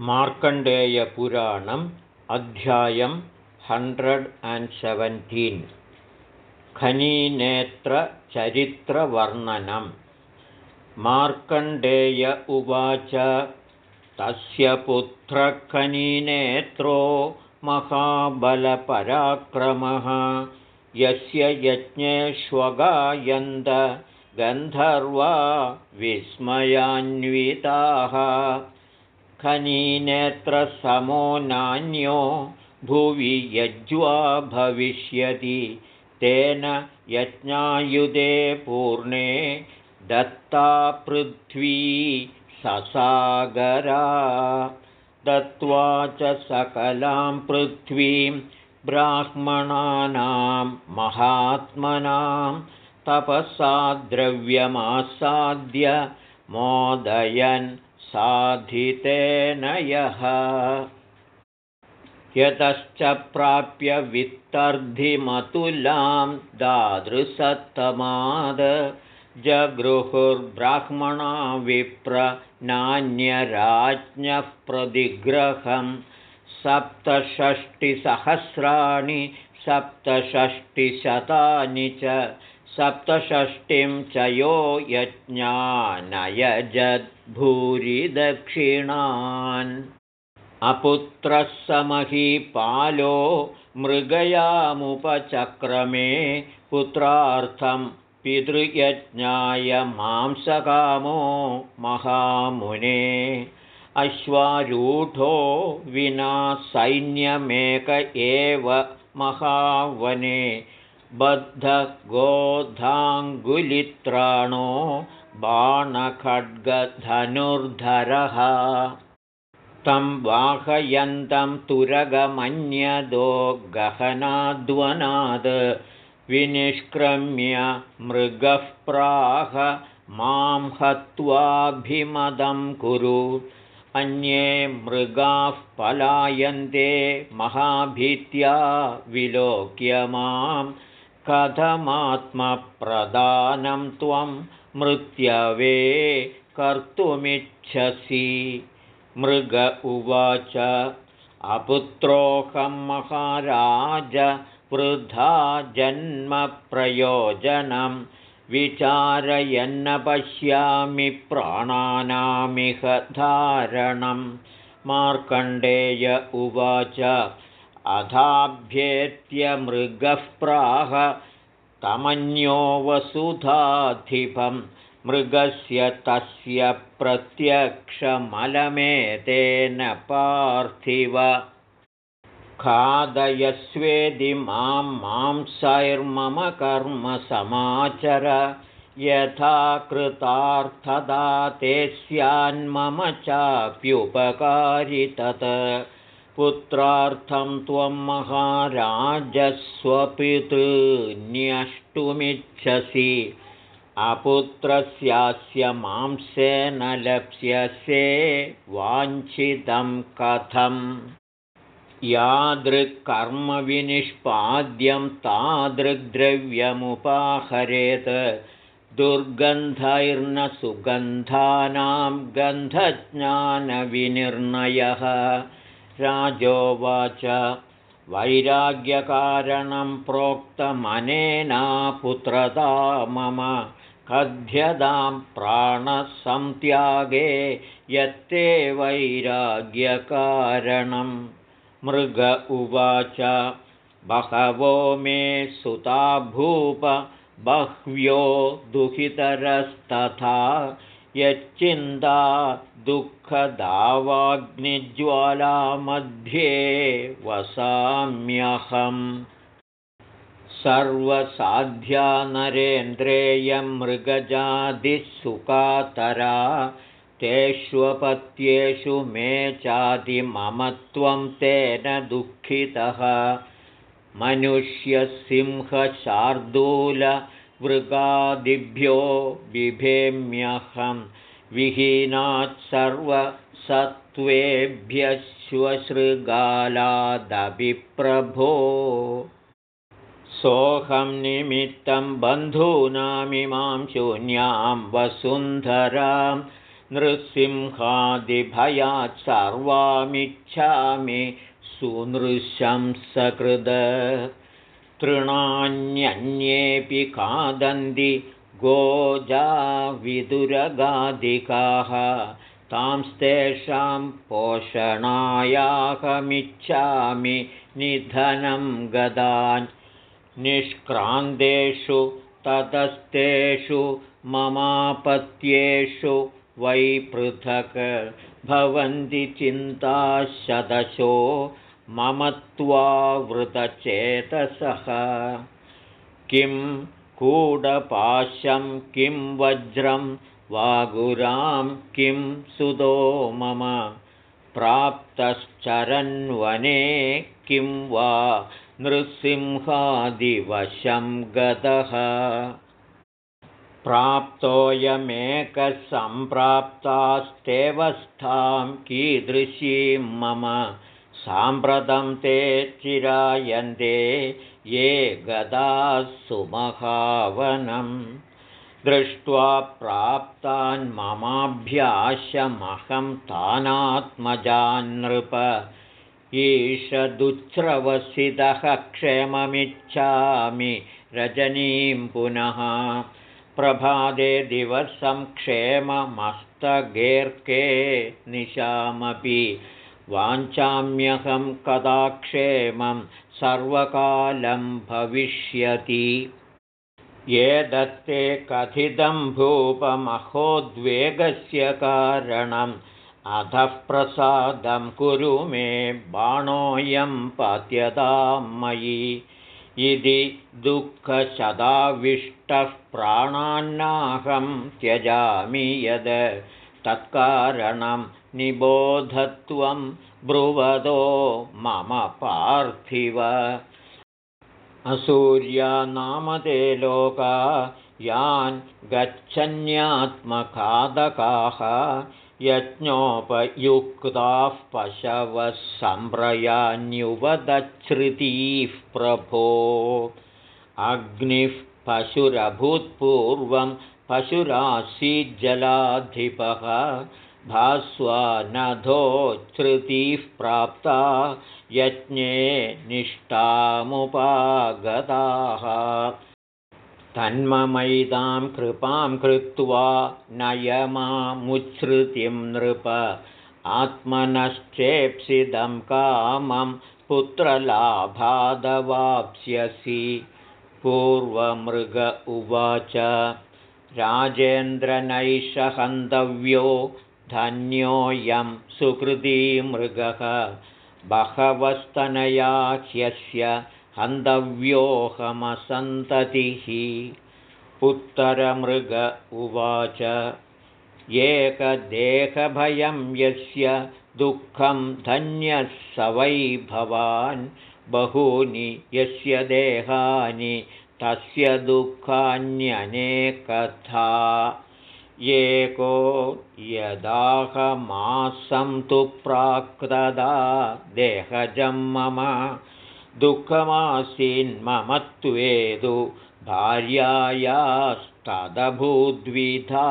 मार्कण्डेयपुराणम् अध्यायं hundred and seventeen खनीनेत्रचरित्रवर्णनं। मार्कण्डेय उवाच तस्य पुत्रखनीनेत्रो महाबलपराक्रमः। यस्य यज्ञेष्वगायन्द गन्धर्वा विस्मयान्विताः खनीनेत्रसमो नान्यो भुवि यज्वा भविष्यति। तेन यज्ञायुधे पूर्णे दत्ता पृथ्वी ससागरा। दत्त्वा च सकलां पृथ्वीं ब्राह्मणानां महात्मनां। तपसा द्रव्यमासाद्य मोदयन् साधितेन यः। यतश्च प्राप्य वित्तर्धिमतुलां दादृसत्तमाद जगृहुर्ब्राह्मणा विप्र नान्यराज्ञः प्रतिग्रहं सप्तषष्टिसहस्राणि सप्तषष्टिशतानि च सप्तषष्टिं च यो यज्ञानयजद्भूरिदक्षिणान्। अपुत्रः समहीपालो मृगयामुपचक्रमे पुत्रार्थं पितृयज्ञाय मांसकामो महामुने। अश्वारूढो विना सैन्यमेक एव महावने बद्धगोधाङ्गुलित्राणो बाणखड्गधनुर्धरः। तं वाहयन्तं तुरगमन्यदो गहनाद्वनाद् विनिष्क्रम्य मृगः प्राह मां हत्वाभिमदं कुरु। अन्ये मृगाः पलायन्ते महाभीत्या विलोक्य मां कथमात्मप्रदानं त्वं मृत्यवे कर्तुमिच्छसि। मृग उवाच अपुत्रोऽहं महाराज वृथा जन्मप्रयोजनं विचारयन्न पश्यामि प्राणानामिह धारणं। मार्कण्डेय उवाच अधाभ्येत्य मृगः प्राह तमन्यो वसुधाधिपम् मृगस्य तस्य प्रत्यक्षमलमेतेन पार्थिव। खादयस्वेदि मां मांसैर्मम कर्म समाचर यथा कृतार्थदा ते स्यान्मम चाप्युपकारि तत् पुत्रार्थं त्वं महाराजस्वपितृन्यष्टुमिच्छसि अपुत्रस्यास्य मांसेन लप्स्यसे वाञ्छितं कथम्। यादृक्कर्मविनिष्पाद्यं तादृग्द्रव्यमुपाहरेत् दुर्गन्धैर्न सुगन्धानां गन्धज्ञानविनिर्णयः राजोवाच वैराग्यकारणं प्रोक्तमनेना पुत्रता मम कथ्यदां प्राणसंत्यागे यत्ते वैराग्यकारणं। मृग उवाच। बहवो मे सुता भूप बह्व्यो दुहितरस्तथा यच्चिन्ता दुःखदावाग्निज्वालामध्ये वसाम्यहम् सर्वसाध्या नरेन्द्रेयं मृगजादिसुकातरा तेष्वपत्येषु मे चातिमम त्वं तेन दुःखितः मनुष्यसिंहशार्दूलवृगादिभ्यो बिभेम्यहं विहीनात् सर्वसत्त्वेभ्यश्वशृगालादभिप्रभो। सोऽहं निमित्तं बन्धूनामिमां शून्यां वसुन्धरां नृसिंहादिभयात् सर्वामिच्छामि सुनृशंसकृद तृणान्यन्येऽपि खादन्ति गोजाविदुरगादिकाः। तांस्तेषां पोषणायाहमिच्छामि निधनं गदान्। निष्क्रान्तेषु ततस्तेषु ममापत्येषु वै पृथक् भवन्ति चिन्ताशदशो मम त्वावृतचेतसः। किं कूडपाशं किं वज्रं वागुरां किं सुदो मम प्राप्तश्चरन्वने किं वा नृसिंहादिवशं गतः। प्राप्तोऽयमेकसम्प्राप्तास्तेवस्थां कीदृशीं मम साम्प्रतं ते चिरायन्ते ये गदाः सुमहावनम्। दृष्ट्वा प्राप्तान् ममाभ्याशमहं तानात्मजान्नृप ईषदुच्छ्रवसितः क्षेममिच्छामि रजनीं पुनः। प्रभादे दिवसं क्षेममस्तगेर्के निशामपि वाञ्छाम्यहं कदा क्षेमं सर्वकालं भविष्यति। ये दत्ते कथितं भूपमहोद्वेगस्य कारणम् अधः प्रसादं कुरु मे बाणोऽयं पात्यतां मयि। इति दुःखशदाविष्टः प्राणान्नाहं त्यजामि यद् तत्कारणं निबोधत्वं ब्रुवदो मम पार्थिव। असूर्या नाम ते लोका यान् गच्छन्यात्मखादकाः यज्ञोपयुक्ताः पशवः सम्प्रयान्युवदच्छ्रुतीः प्रभो। अग्निः पशुरभूत्पूर्वं पशुरासीज्जलाधिपः भास्वानधोच्छ्रुतिः प्राप्ता यज्ञे निष्ठामुपागताः। तन्ममैदां कृपां कृत्वा नयमामुच्छ्रुतिं नृप आत्मनश्चेप्सिदं कामं पुत्रलाभादवाप्स्यसि। पूर्वमृग उवाच राजेन्द्रनैष हन्तव्यो धन्योऽयं सुकृतीमृगः बहवस्तनया ह्यस्य हन्तव्योऽहमसन्ततिः। उत्तरमृग उवाच एकदेहभयं यस्य दुःखं धन्यः स वै भवान्। बहूनि यस्य देहानि तस्य दुःखान्यनेकथा। एको यदाहमासं तु प्राक्तदा देहजं मम दुःखमासीन्मम त्वेदु भार्यायास्तदभूद्विधा।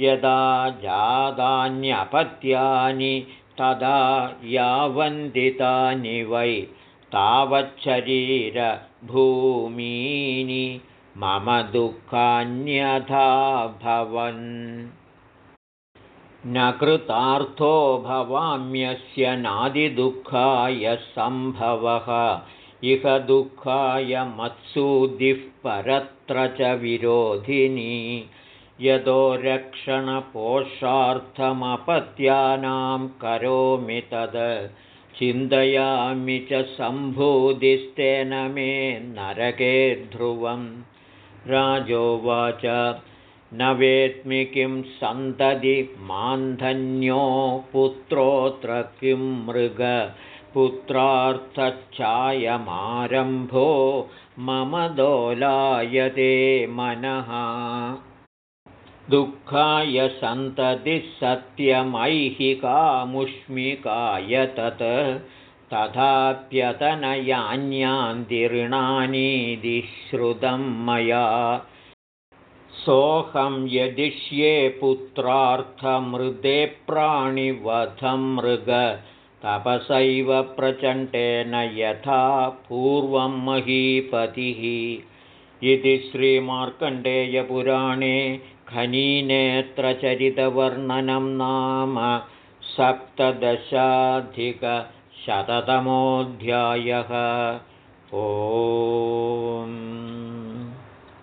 यदा जादान्यपत्यानि तदा यावन्दितानि वै तावच्छरीरभूमीनि मम दुःखान्यथा भवन्। न कृतार्थो भवाम्यस्य नादिदुःखाय सम्भवः। इह दुःखाय मत्सूदिः परत्र च विरोधिनी। यतो रक्षणपोषार्थमपत्यानां करोमि तद् चिन्तयामि च सम्भूदिस्तेन मे नरके ध्रुवम्। राजोवाच न वेत्मि किं सन्तति मान्धन्यो पुत्रोऽत्र किं मृग पुत्रार्थच्छायमारम्भो मम दोलायते मनः दुःखाय सन्ततिः सत्यमैहिकामुष्मिकाय तत्। तथाप्यतनयान्यान्तिऋणानीति श्रुतं मया। सोऽहं यदिष्ये पुत्रार्थमृदे प्राणिवधं मृग। तपसैव प्रचण्डेन यथा पूर्वं महीपतिः। इति श्रीमार्कण्डेयपुराणे खनीनेत्रचरितवर्णनं नाम सप्तदशाधिकशततमोऽध्यायः। ओ